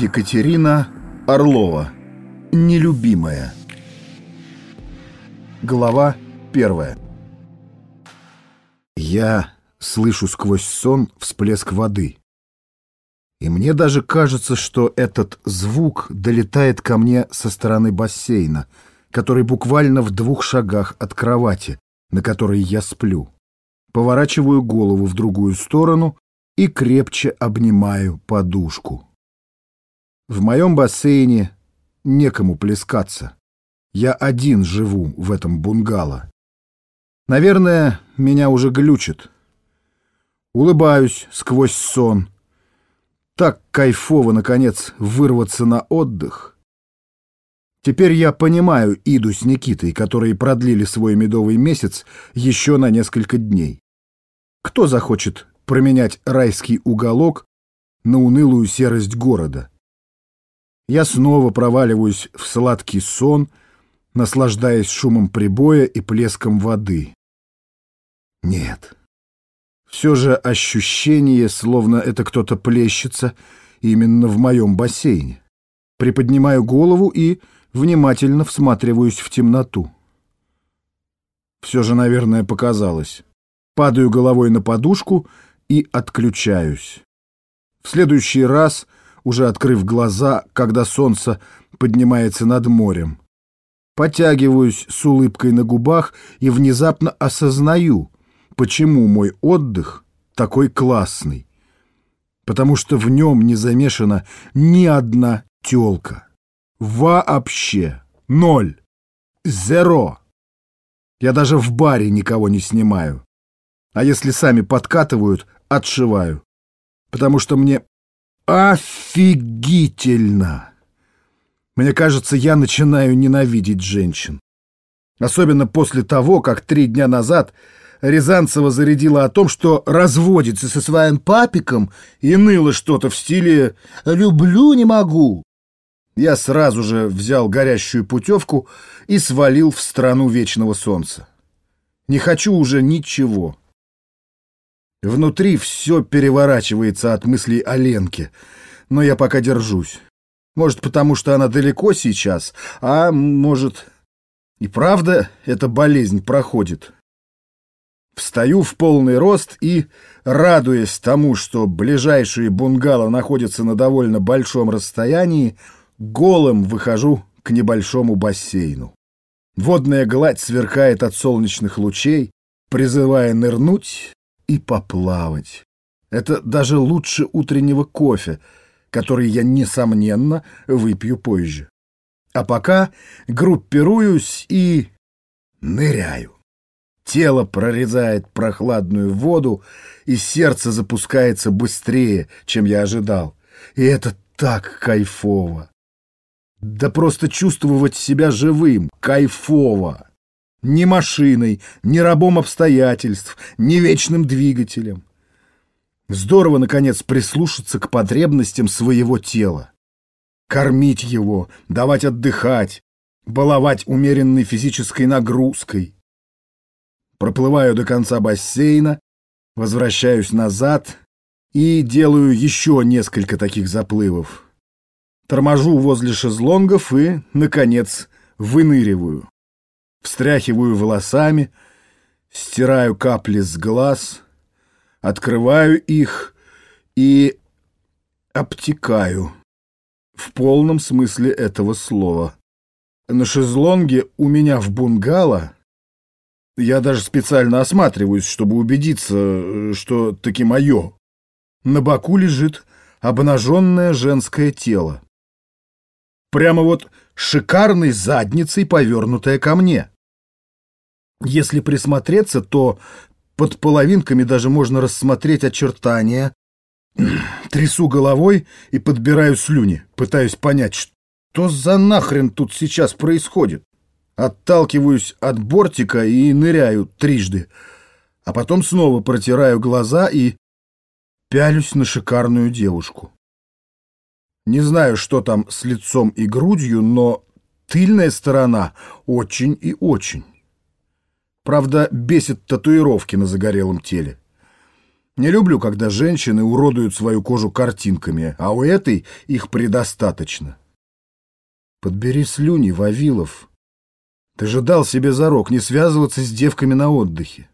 Екатерина Орлова. Нелюбимая. Глава первая. Я слышу сквозь сон всплеск воды. И мне даже кажется, что этот звук долетает ко мне со стороны бассейна, который буквально в двух шагах от кровати, на которой я сплю. Поворачиваю голову в другую сторону и крепче обнимаю подушку. В моем бассейне некому плескаться. Я один живу в этом бунгало. Наверное, меня уже глючит. Улыбаюсь сквозь сон. Так кайфово, наконец, вырваться на отдых. Теперь я понимаю Иду с Никитой, которые продлили свой медовый месяц еще на несколько дней. Кто захочет променять райский уголок на унылую серость города? Я снова проваливаюсь в сладкий сон, наслаждаясь шумом прибоя и плеском воды. Нет. Все же ощущение, словно это кто-то плещется именно в моем бассейне. Приподнимаю голову и внимательно всматриваюсь в темноту. Все же, наверное, показалось. Падаю головой на подушку и отключаюсь. В следующий раз — уже открыв глаза, когда солнце поднимается над морем. Потягиваюсь с улыбкой на губах и внезапно осознаю, почему мой отдых такой классный. Потому что в нем не замешана ни одна тёлка. Вообще. Ноль. Зеро. Я даже в баре никого не снимаю. А если сами подкатывают, отшиваю. Потому что мне Офигительно! Мне кажется, я начинаю ненавидеть женщин. Особенно после того, как три дня назад Рязанцева зарядила о том, что разводится со своим папиком и ныла что-то в стиле «люблю, не могу». Я сразу же взял горящую путевку и свалил в страну вечного солнца. Не хочу уже ничего. Внутри все переворачивается от мыслей о Ленке, но я пока держусь. Может, потому что она далеко сейчас, а может... И правда, эта болезнь проходит. Встаю в полный рост и, радуясь тому, что ближайшие бунгало находятся на довольно большом расстоянии, голым выхожу к небольшому бассейну. Водная гладь сверкает от солнечных лучей, призывая нырнуть и поплавать. Это даже лучше утреннего кофе, который я, несомненно, выпью позже. А пока группируюсь и ныряю. Тело прорезает прохладную воду, и сердце запускается быстрее, чем я ожидал. И это так кайфово. Да просто чувствовать себя живым, кайфово ни машиной, ни рабом обстоятельств, ни вечным двигателем. Здорово, наконец, прислушаться к потребностям своего тела. Кормить его, давать отдыхать, баловать умеренной физической нагрузкой. Проплываю до конца бассейна, возвращаюсь назад и делаю еще несколько таких заплывов. Торможу возле шезлонгов и, наконец, выныриваю встряхиваю волосами, стираю капли с глаз, открываю их и обтекаю. В полном смысле этого слова. На шезлонге у меня в бунгало я даже специально осматриваюсь, чтобы убедиться, что таки мое. На боку лежит обнаженное женское тело. Прямо вот шикарной задницей, повернутая ко мне. Если присмотреться, то под половинками даже можно рассмотреть очертания. Трясу головой и подбираю слюни, пытаюсь понять, что за нахрен тут сейчас происходит. Отталкиваюсь от бортика и ныряю трижды, а потом снова протираю глаза и пялюсь на шикарную девушку. Не знаю, что там с лицом и грудью, но тыльная сторона очень и очень. Правда, бесит татуировки на загорелом теле. Не люблю, когда женщины уродуют свою кожу картинками, а у этой их предостаточно. Подбери слюни, Вавилов. Ты же дал себе зарок не связываться с девками на отдыхе.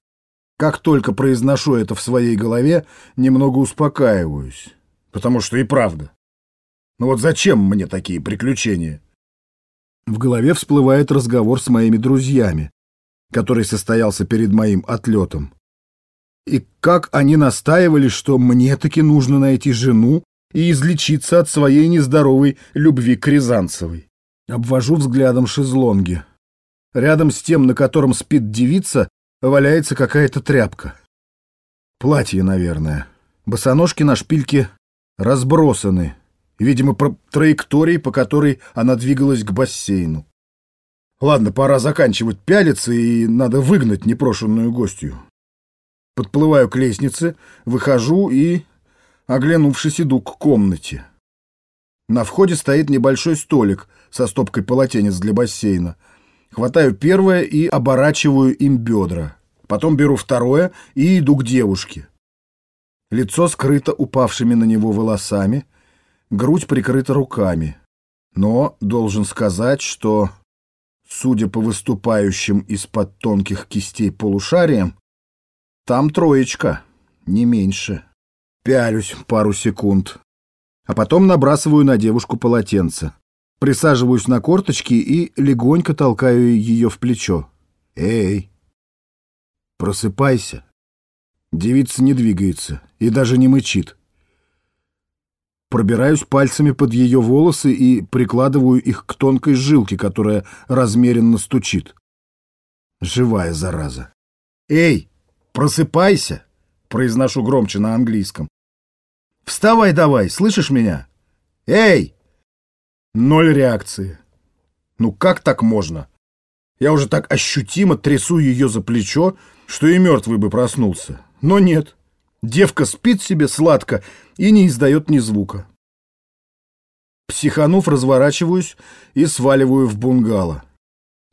Как только произношу это в своей голове, немного успокаиваюсь. Потому что и правда. Ну вот зачем мне такие приключения? В голове всплывает разговор с моими друзьями, который состоялся перед моим отлетом. И как они настаивали, что мне таки нужно найти жену и излечиться от своей нездоровой любви к Рязанцевой. Обвожу взглядом шезлонги. Рядом с тем, на котором спит девица, валяется какая-то тряпка. Платье, наверное. Босоножки на шпильке разбросаны, видимо, по траектории, по которой она двигалась к бассейну. Ладно, пора заканчивать пялиться, и надо выгнать непрошенную гостью. Подплываю к лестнице, выхожу и, оглянувшись, иду к комнате. На входе стоит небольшой столик со стопкой полотенец для бассейна. Хватаю первое и оборачиваю им бедра. Потом беру второе и иду к девушке. Лицо скрыто упавшими на него волосами, грудь прикрыта руками. Но должен сказать, что, судя по выступающим из-под тонких кистей полушариям, там троечка, не меньше. Пялюсь пару секунд, а потом набрасываю на девушку полотенце. Присаживаюсь на корточки и легонько толкаю ее в плечо. «Эй, просыпайся!» Девица не двигается и даже не мычит. Пробираюсь пальцами под ее волосы и прикладываю их к тонкой жилке, которая размеренно стучит. Живая зараза. «Эй, просыпайся!» — произношу громче на английском. «Вставай давай, слышишь меня? Эй!» Ноль реакции. Ну как так можно? Я уже так ощутимо трясу ее за плечо, что и мертвый бы проснулся. Но нет. Девка спит себе сладко и не издает ни звука. Психанув, разворачиваюсь и сваливаю в бунгало.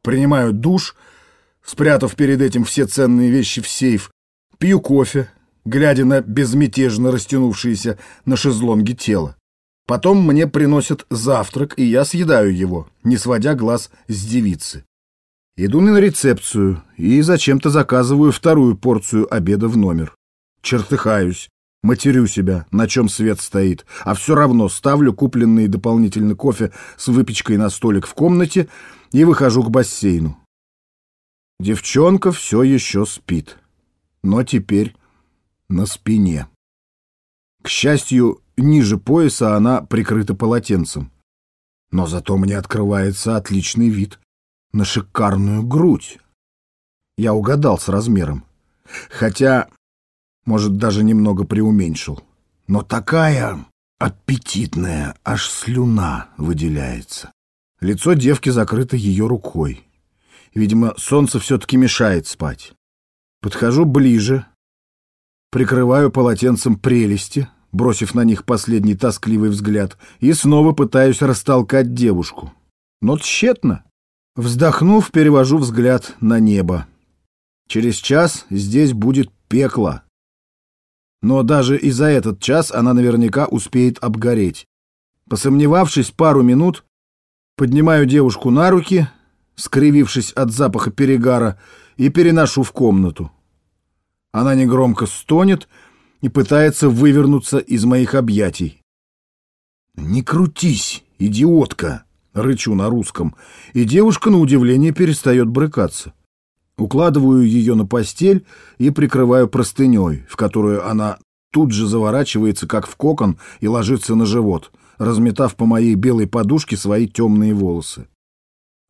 Принимаю душ, спрятав перед этим все ценные вещи в сейф, пью кофе, глядя на безмятежно растянувшееся на шезлонге тело. Потом мне приносят завтрак, и я съедаю его, не сводя глаз с девицы. Иду на рецепцию и зачем-то заказываю вторую порцию обеда в номер. Чертыхаюсь, матерю себя, на чем свет стоит, а все равно ставлю купленный дополнительный кофе с выпечкой на столик в комнате и выхожу к бассейну. Девчонка все еще спит, но теперь на спине. К счастью, ниже пояса она прикрыта полотенцем. Но зато мне открывается отличный вид на шикарную грудь. Я угадал с размером. Хотя, может, даже немного преуменьшил. Но такая аппетитная, аж слюна выделяется. Лицо девки закрыто ее рукой. Видимо, солнце все-таки мешает спать. Подхожу ближе, прикрываю полотенцем прелести, бросив на них последний тоскливый взгляд, и снова пытаюсь растолкать девушку. Но тщетно. Вздохнув, перевожу взгляд на небо. Через час здесь будет пекло. Но даже и за этот час она наверняка успеет обгореть. Посомневавшись пару минут, поднимаю девушку на руки, скривившись от запаха перегара, и переношу в комнату. Она негромко стонет, и пытается вывернуться из моих объятий. «Не крутись, идиотка!» — рычу на русском, и девушка, на удивление, перестает брыкаться. Укладываю ее на постель и прикрываю простыней, в которую она тут же заворачивается, как в кокон, и ложится на живот, разметав по моей белой подушке свои темные волосы.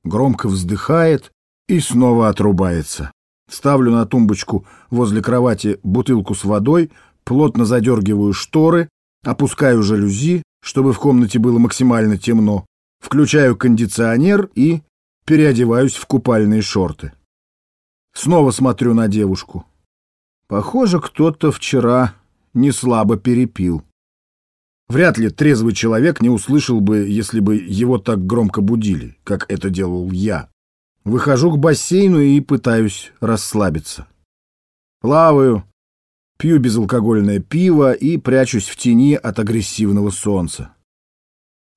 Громко вздыхает и снова отрубается. Ставлю на тумбочку возле кровати бутылку с водой, плотно задергиваю шторы, опускаю жалюзи, чтобы в комнате было максимально темно, включаю кондиционер и переодеваюсь в купальные шорты. Снова смотрю на девушку. Похоже, кто-то вчера не слабо перепил. Вряд ли трезвый человек не услышал бы, если бы его так громко будили, как это делал я. Выхожу к бассейну и пытаюсь расслабиться. Плаваю, Пью безалкогольное пиво и прячусь в тени от агрессивного солнца.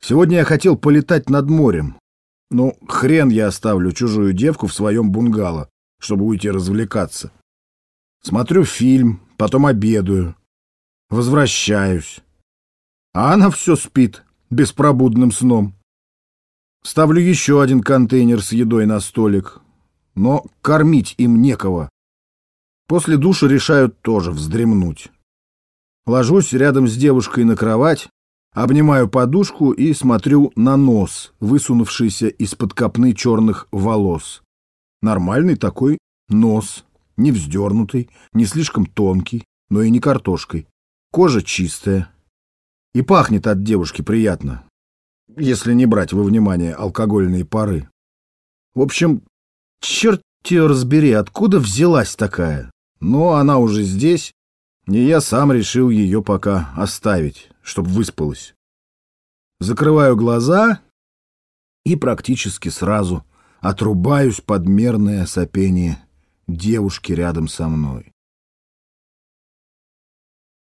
Сегодня я хотел полетать над морем. Ну, хрен я оставлю чужую девку в своем бунгало, чтобы уйти развлекаться. Смотрю фильм, потом обедаю, возвращаюсь. А она все спит беспробудным сном. Ставлю еще один контейнер с едой на столик, но кормить им некого. После душа решаю тоже вздремнуть. Ложусь рядом с девушкой на кровать, обнимаю подушку и смотрю на нос, высунувшийся из-под копны черных волос. Нормальный такой нос, не вздернутый, не слишком тонкий, но и не картошкой. Кожа чистая. И пахнет от девушки приятно, если не брать во внимание алкогольные пары. В общем, черт ее разбери, откуда взялась такая. Но она уже здесь, и я сам решил ее пока оставить, чтобы выспалась. Закрываю глаза и практически сразу отрубаюсь под мерное сопение девушки рядом со мной.